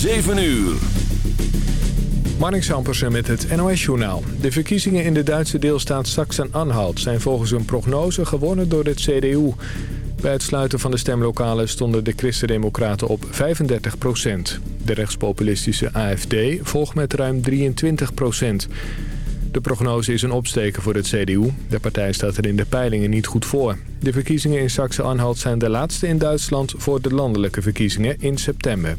7 uur. Marnix Sampersen met het NOS-journaal. De verkiezingen in de Duitse deelstaat Sachsen-Anhalt... zijn volgens een prognose gewonnen door het CDU. Bij het sluiten van de stemlokalen stonden de Christen-Democraten op 35 procent. De rechtspopulistische AFD volgt met ruim 23 procent. De prognose is een opsteken voor het CDU. De partij staat er in de peilingen niet goed voor. De verkiezingen in Sachsen-Anhalt zijn de laatste in Duitsland... voor de landelijke verkiezingen in september.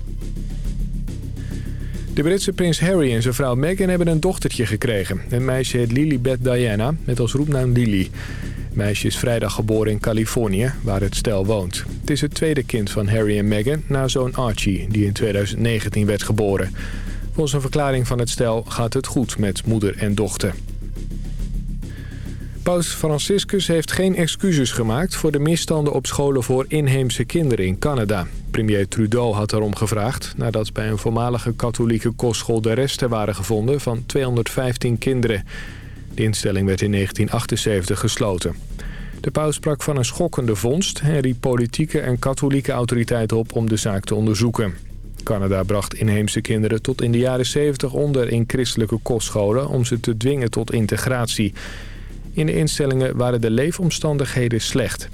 De Britse prins Harry en zijn vrouw Meghan hebben een dochtertje gekregen. Het meisje heet Lilibet Diana, met als roepnaam Lily. Het meisje is vrijdag geboren in Californië, waar het stel woont. Het is het tweede kind van Harry en Meghan na zoon Archie, die in 2019 werd geboren. Volgens een verklaring van het stel gaat het goed met moeder en dochter. Paus Franciscus heeft geen excuses gemaakt voor de misstanden op scholen voor inheemse kinderen in Canada. Premier Trudeau had daarom gevraagd nadat bij een voormalige katholieke kostschool de resten waren gevonden van 215 kinderen. De instelling werd in 1978 gesloten. De paus sprak van een schokkende vondst en riep politieke en katholieke autoriteiten op om de zaak te onderzoeken. Canada bracht inheemse kinderen tot in de jaren 70 onder in christelijke kostscholen om ze te dwingen tot integratie. In de instellingen waren de leefomstandigheden slecht.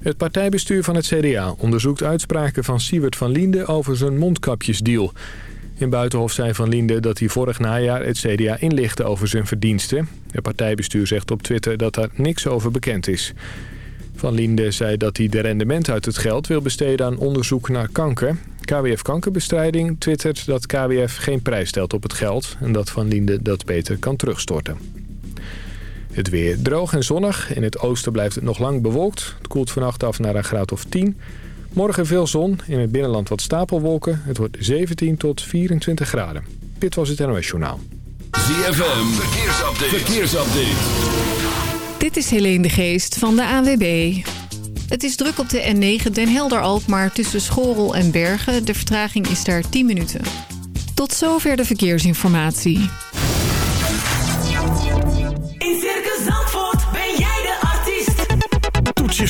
Het partijbestuur van het CDA onderzoekt uitspraken van Siewert van Liende over zijn mondkapjesdeal. In Buitenhof zei Van Liende dat hij vorig najaar het CDA inlichtte over zijn verdiensten. Het partijbestuur zegt op Twitter dat daar niks over bekend is. Van Liende zei dat hij de rendement uit het geld wil besteden aan onderzoek naar kanker. KWF Kankerbestrijding twittert dat KWF geen prijs stelt op het geld... en dat Van Liende dat beter kan terugstorten. Het weer droog en zonnig. In het oosten blijft het nog lang bewolkt. Het koelt vannacht af naar een graad of 10. Morgen veel zon. In het binnenland wat stapelwolken. Het wordt 17 tot 24 graden. Dit was het NOS Journaal. ZFM. Verkeersupdate. Verkeersupdate. Dit is Helene de Geest van de AWB. Het is druk op de N9 Den Helder-Alkmaar tussen Schorel en Bergen. De vertraging is daar 10 minuten. Tot zover de verkeersinformatie.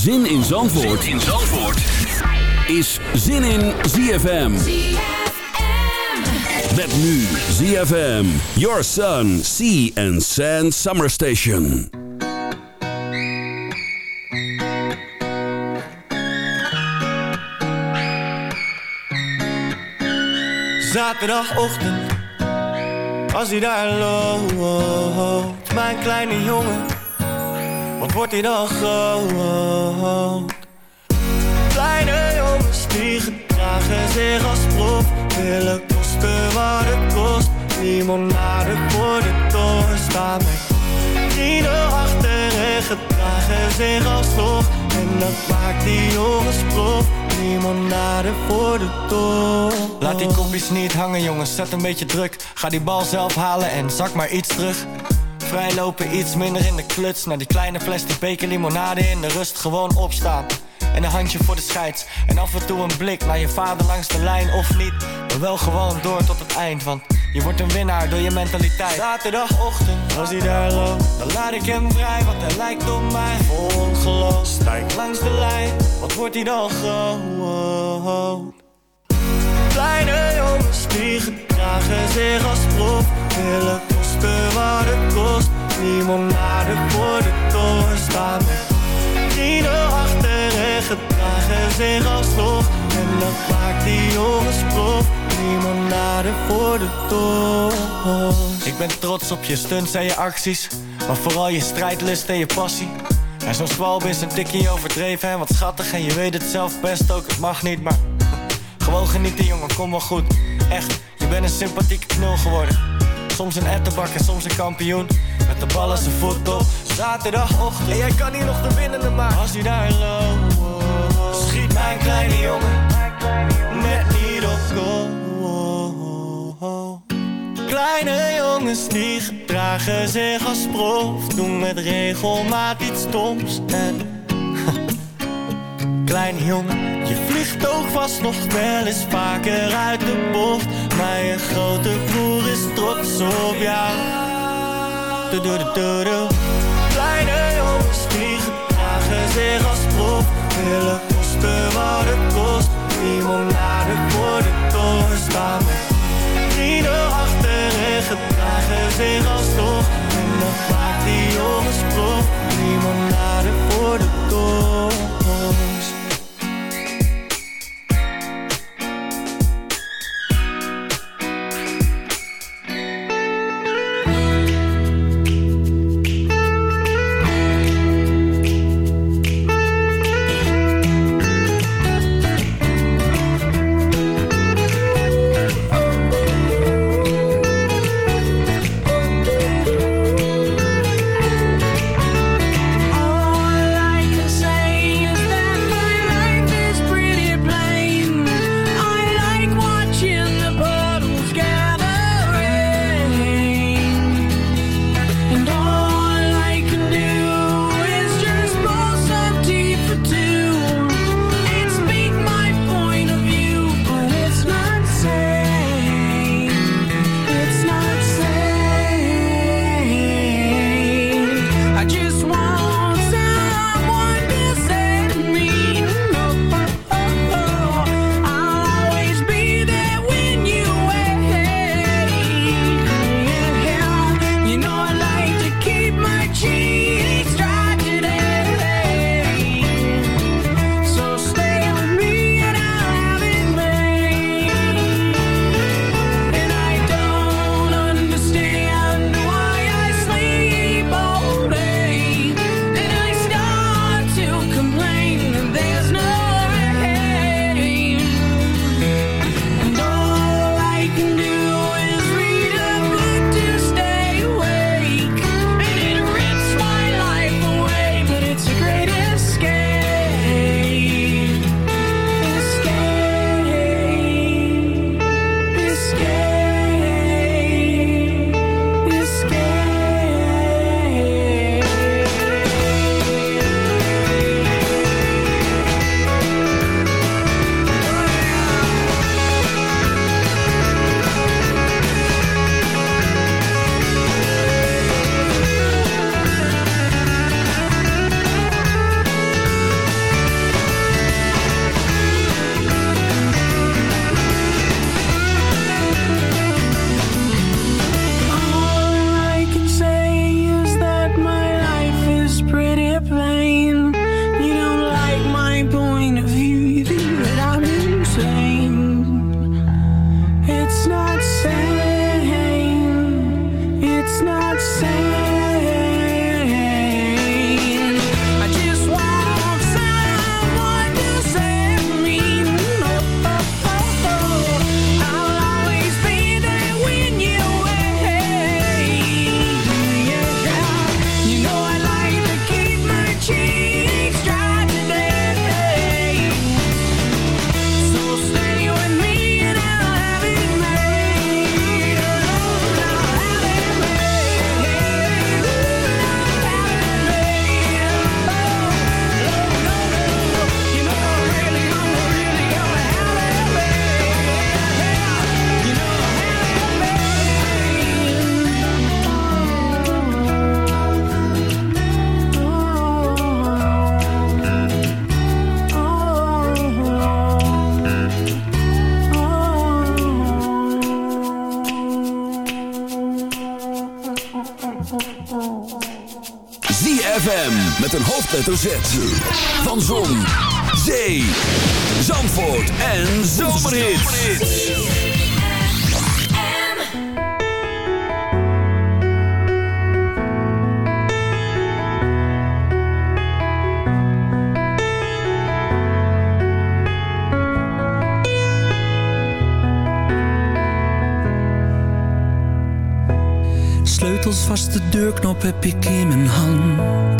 Zin in Zandvoort, in Zandvoort. is Zin in ZFM. Met nu ZFM. Your Sun, Sea and Sand Summer Station. Zaterdagochtend, als hij daar loopt, mijn kleine jongen, wat wordt hij dan groot? Kleine jongens die gedragen zich als prof, willen kosten wat het kost. Limonade voor de toren staan met vrienden achter en gedragen zich als toch. En dat maakt die jongens prof, limonade voor de toren. Laat die kopjes niet hangen jongens, zet een beetje druk. Ga die bal zelf halen en zak maar iets terug. Vrijlopen iets minder in de kluts. Naar die kleine plastic beker limonade in de rust gewoon opstaan. En een handje voor de scheids. En af en toe een blik naar je vader langs de lijn of niet. Maar wel gewoon door tot het eind. Want je wordt een winnaar door je mentaliteit. Zaterdagochtend, als hij daar loopt, dan laat ik hem vrij. Want hij lijkt op mij ongeloof. Stijk langs de lijn, wat wordt hij dan groot? Kleine jongens die gedragen zich als prof Willen kosten wat het kost. Limonade voor de toren staan. Vrienden achter en gedragen zich als toch En dat maakt die jongens prof. Limonade voor de tocht. Ik ben trots op je stunts en je acties, maar vooral je strijdlust en je passie. En zo'n zwalb is een tikkie overdreven. En wat schattig En je weet het zelf best ook, het mag niet, maar Gewoon genieten jongen, kom wel goed. Echt, je bent een sympathieke knul geworden Soms een ettenbak en soms een kampioen. Met de bal als een voet op. Zaterdagochtend. En jij kan hier nog de winnende maken. Als hij daar loopt Schiet mijn kleine jongen Net niet op goal. Kleine jongens die gedragen zich als prof. Doen met regelmaat iets stoms. En Kleine jongen, je vliegt ook vast nog wel eens vaker uit de bocht Je grote broer is trots op jou. Doe, doe, doe, doe, doe. Kleine jongens die gedragen zich als prof. Willen kosten wat het kost. Limonade voor de toren staan. Vrienden achter en gedragen zich alsnog. En dan maakt die jongens prof. Limonade voor de toren hoofdletter Z. Van Zon, Zee, Zandvoort en Zomerhit. Sleutels vast de deurknop heb ik in mijn hand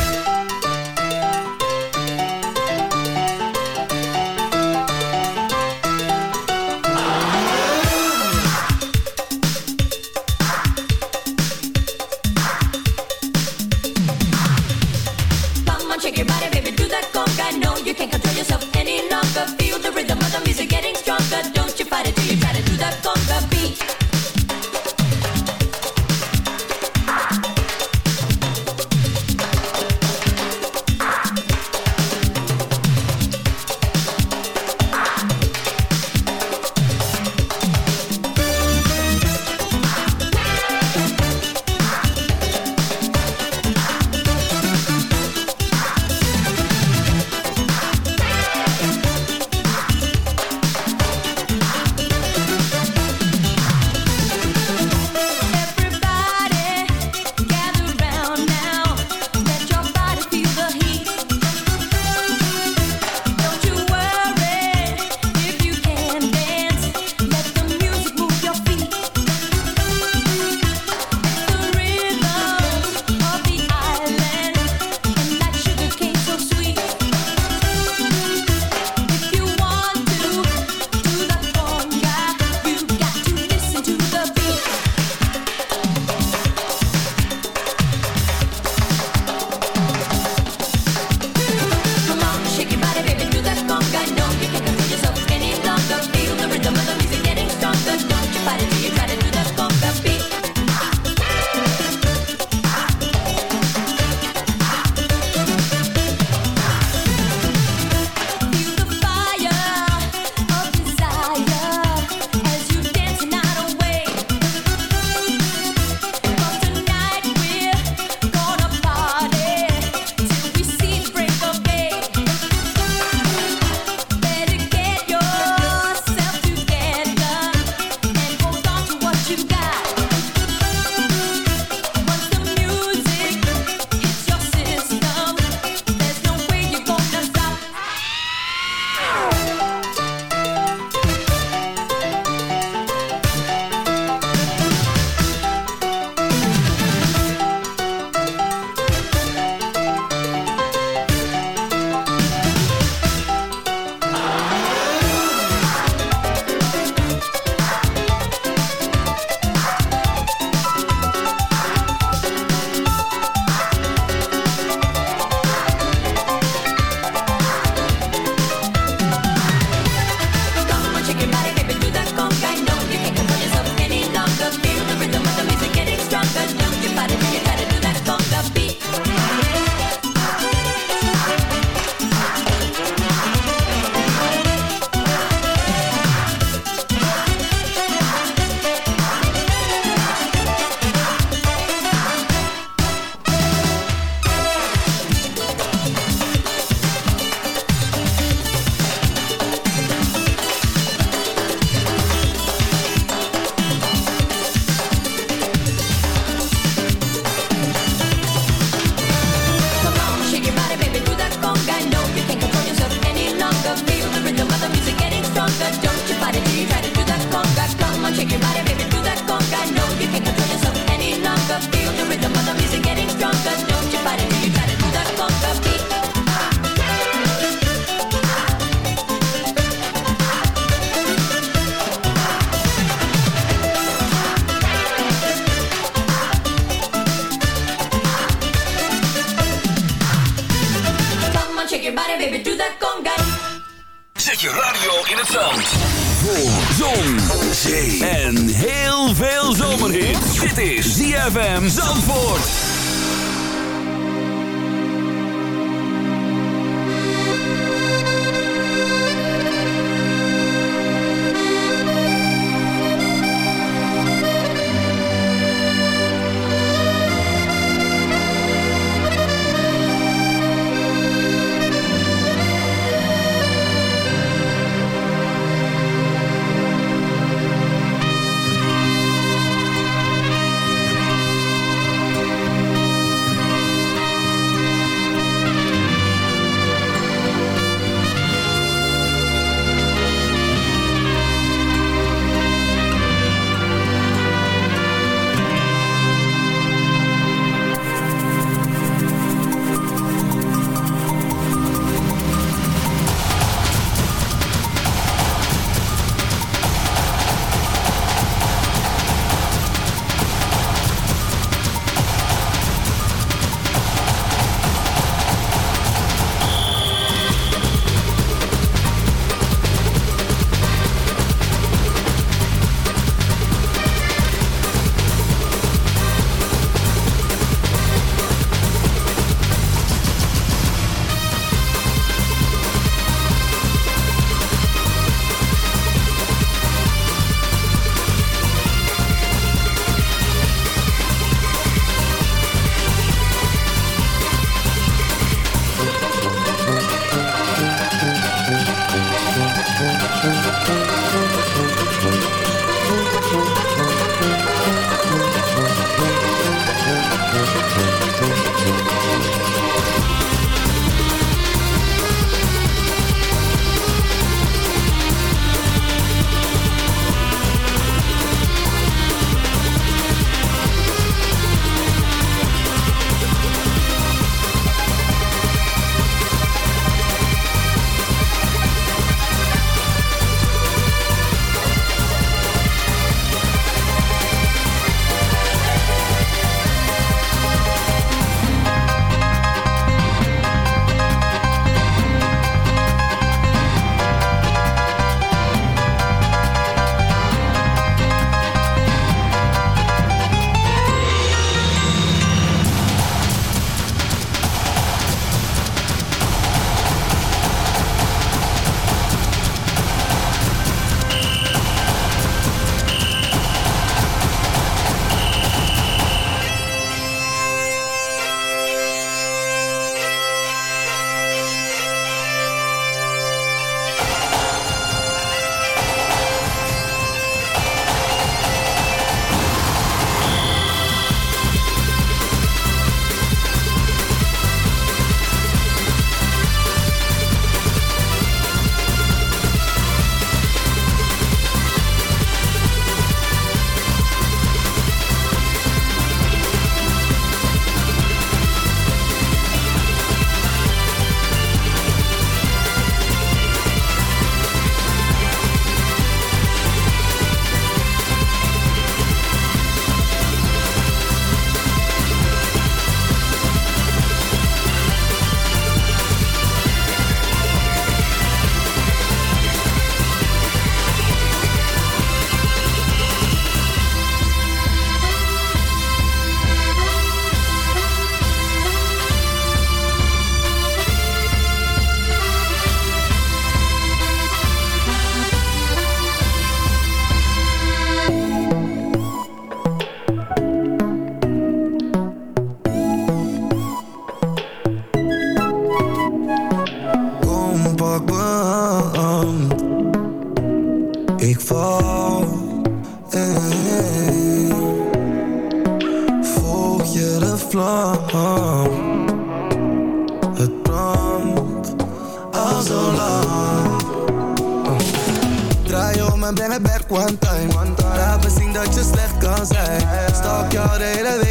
Saturday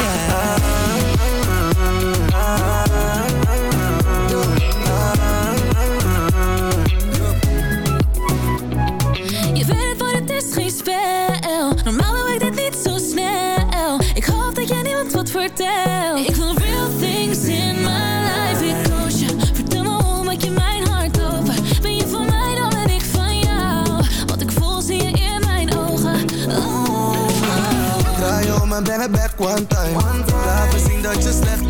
yeah just left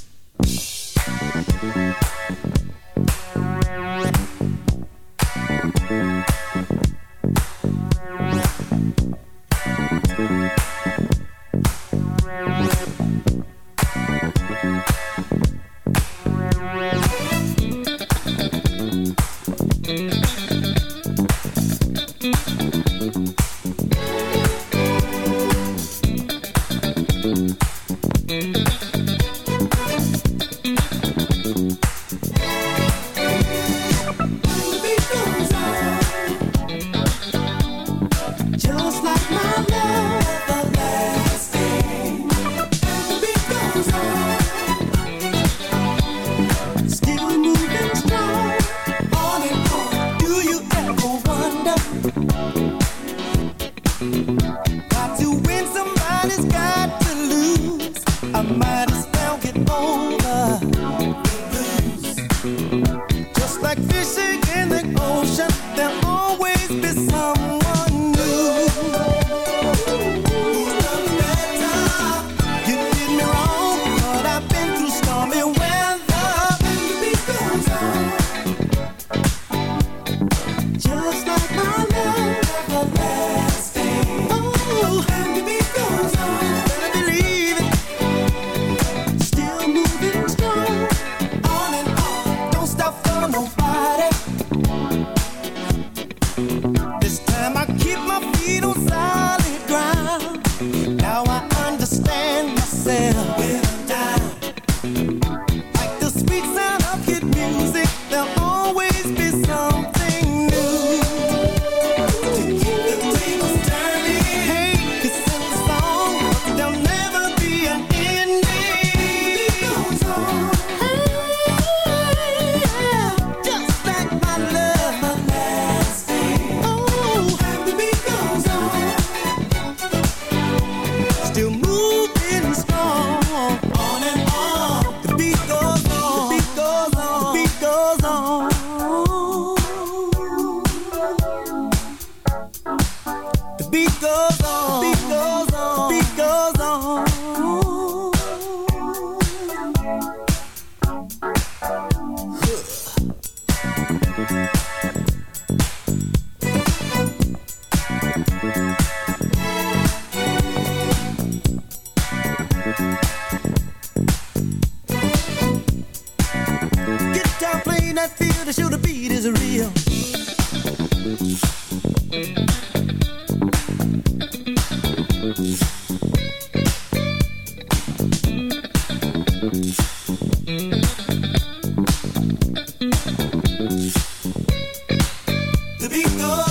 be.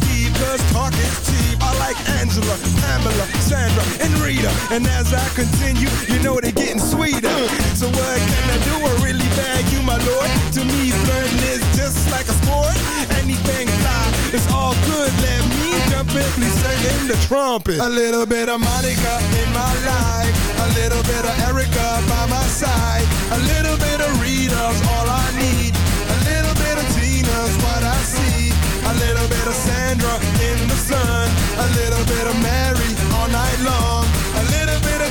and And as I continue, you know they're getting sweeter. So what can I do? I really bag you, my lord. To me, flirting is just like a sport. Anything fly, it's all good. Let me jump in, please sing in the trumpet. A little bit of Monica in my life. A little bit of Erica by my side. A little bit of Rita's all I need. A little bit of Tina's what I see. A little bit of Sandra in the sun. A little bit of Mary all night long.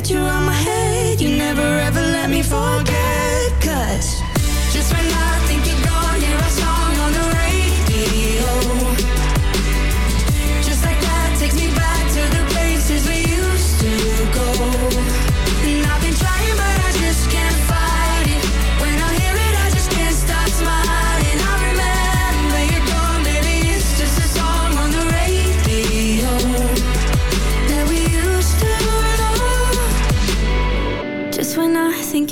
get you out my head. You never ever let me forget. Cause just when I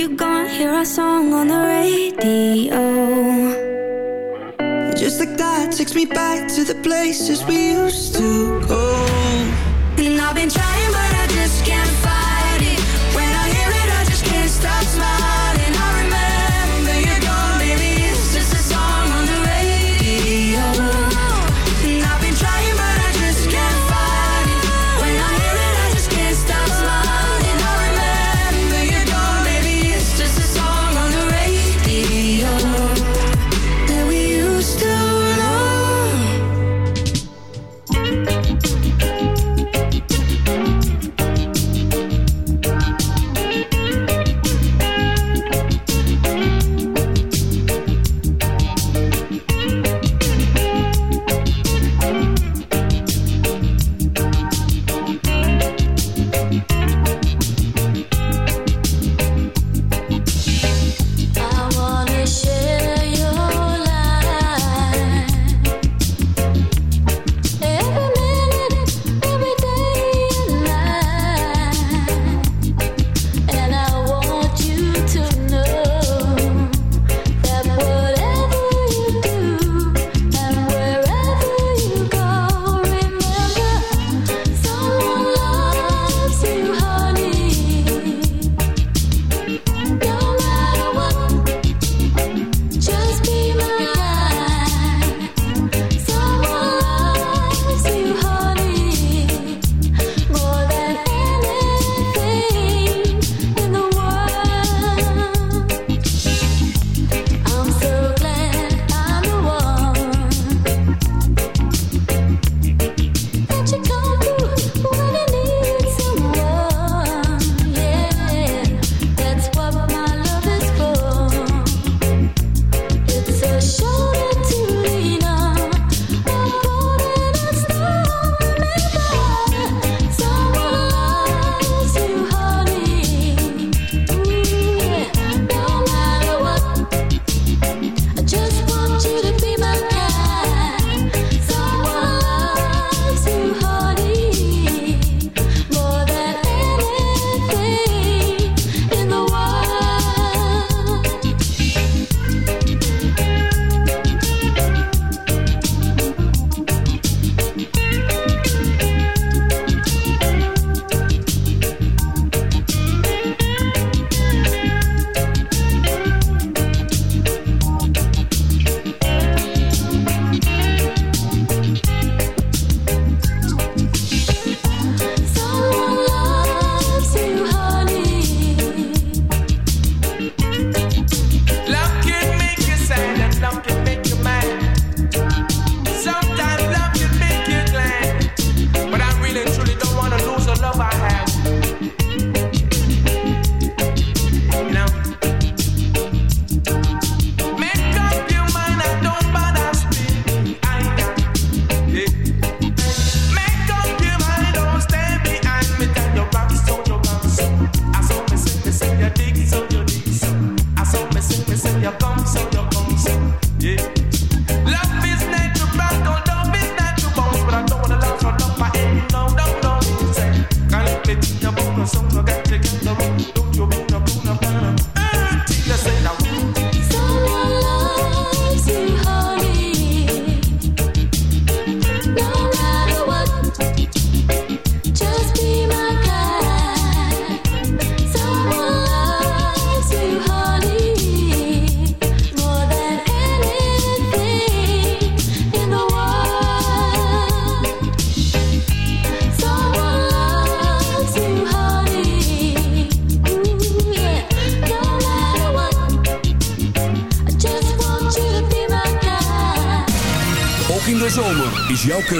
you gone, hear our song on the radio. Just like that, takes me back to the places we used to go. And I've been trying but I just can't fight it. When I hear it I just can't stop smiling.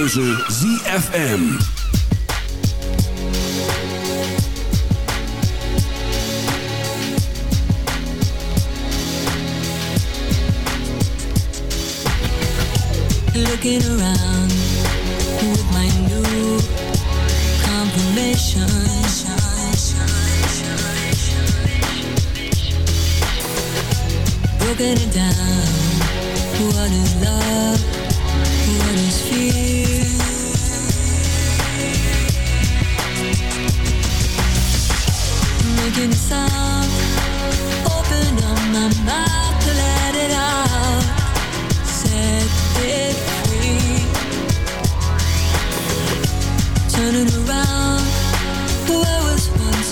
ZFM.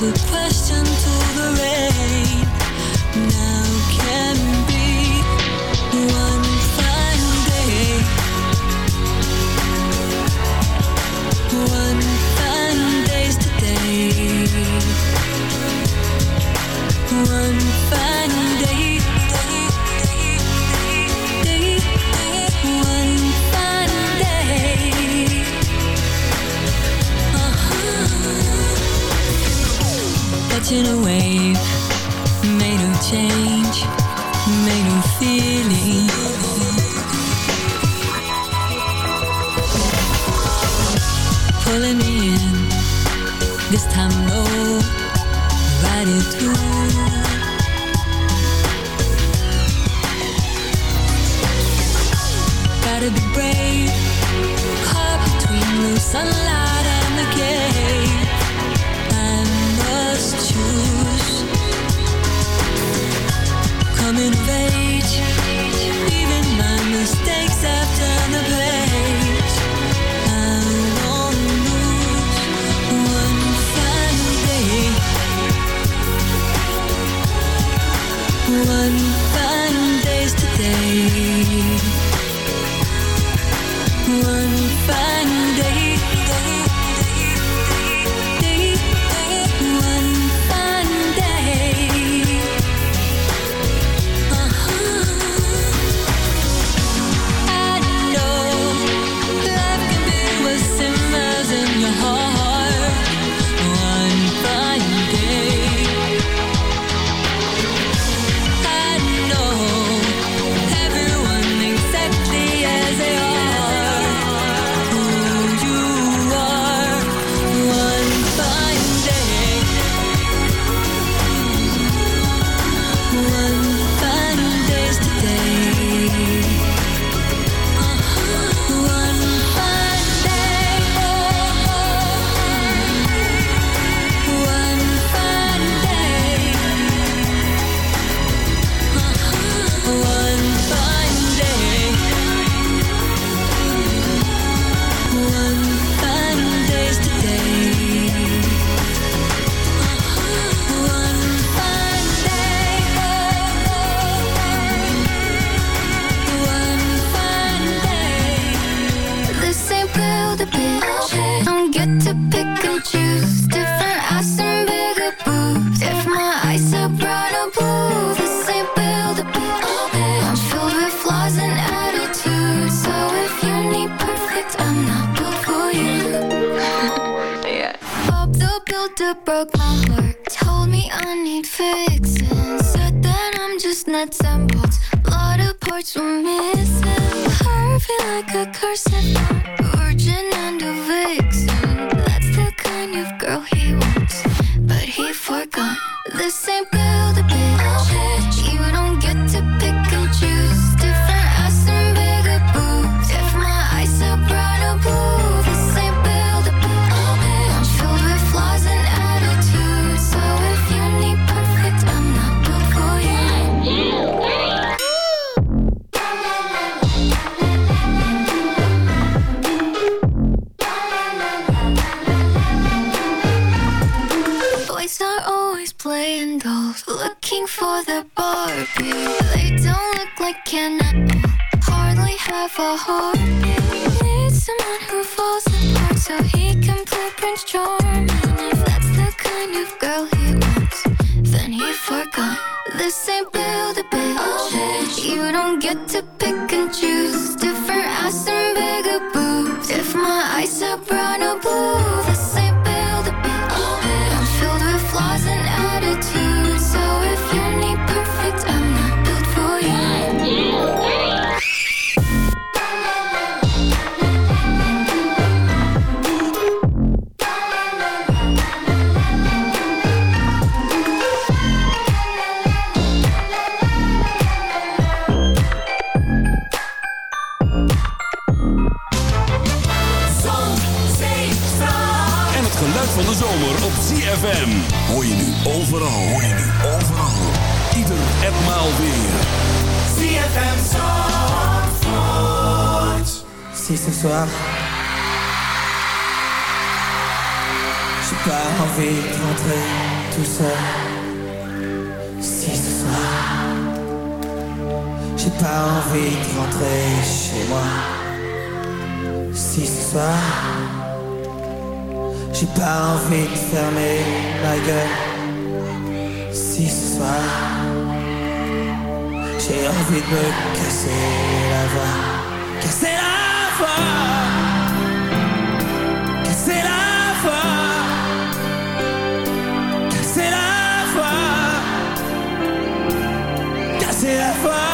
good question for the Barbie. They don't look like Ken Hardly have a heart. de fermer ma gueule. Si ce soir J'ai envie de me casser la voix. Casser la voix. Casser la voix. Casser la voix. Casser la voix.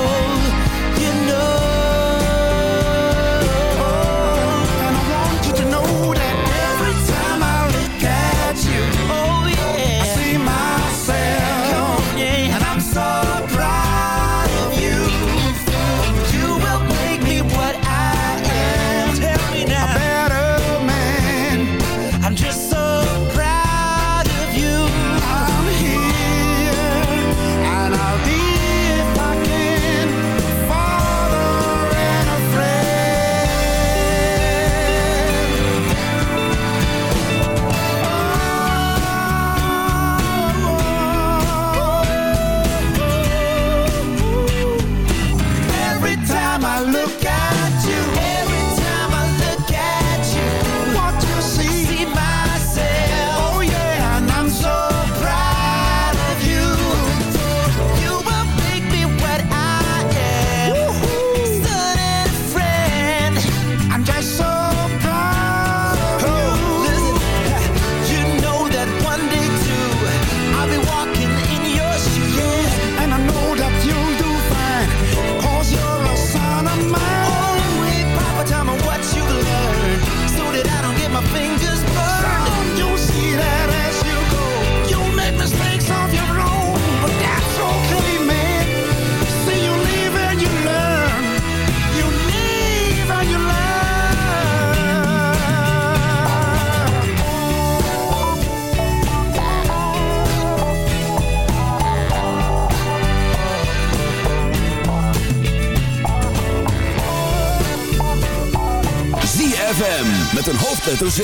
met een hoofdletter Z.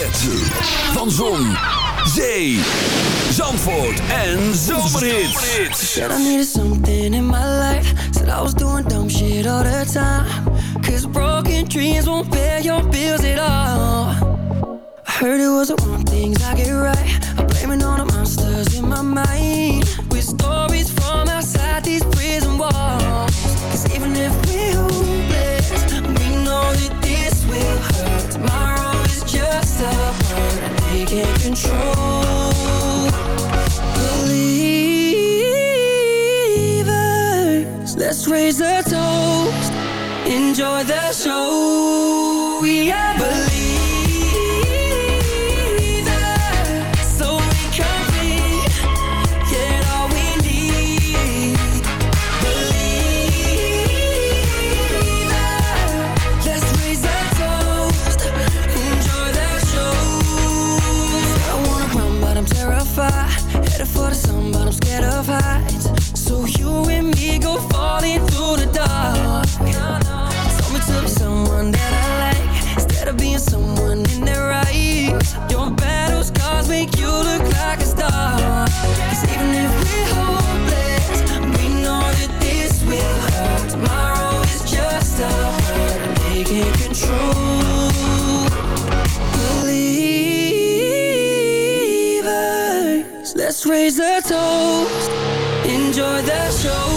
Van Zon, Zee, Zandvoort en Zomerhits. Said I needed something in my life. Said I was doing dumb shit all the time. Cause broken dreams won't pay your bills at all. I heard it was the wrong things I get right. I'm blaming all the monsters in my mind. With stories from outside these prison walls. Cause even if we're can't control. Believers, let's raise a toast. Enjoy the show. We are show.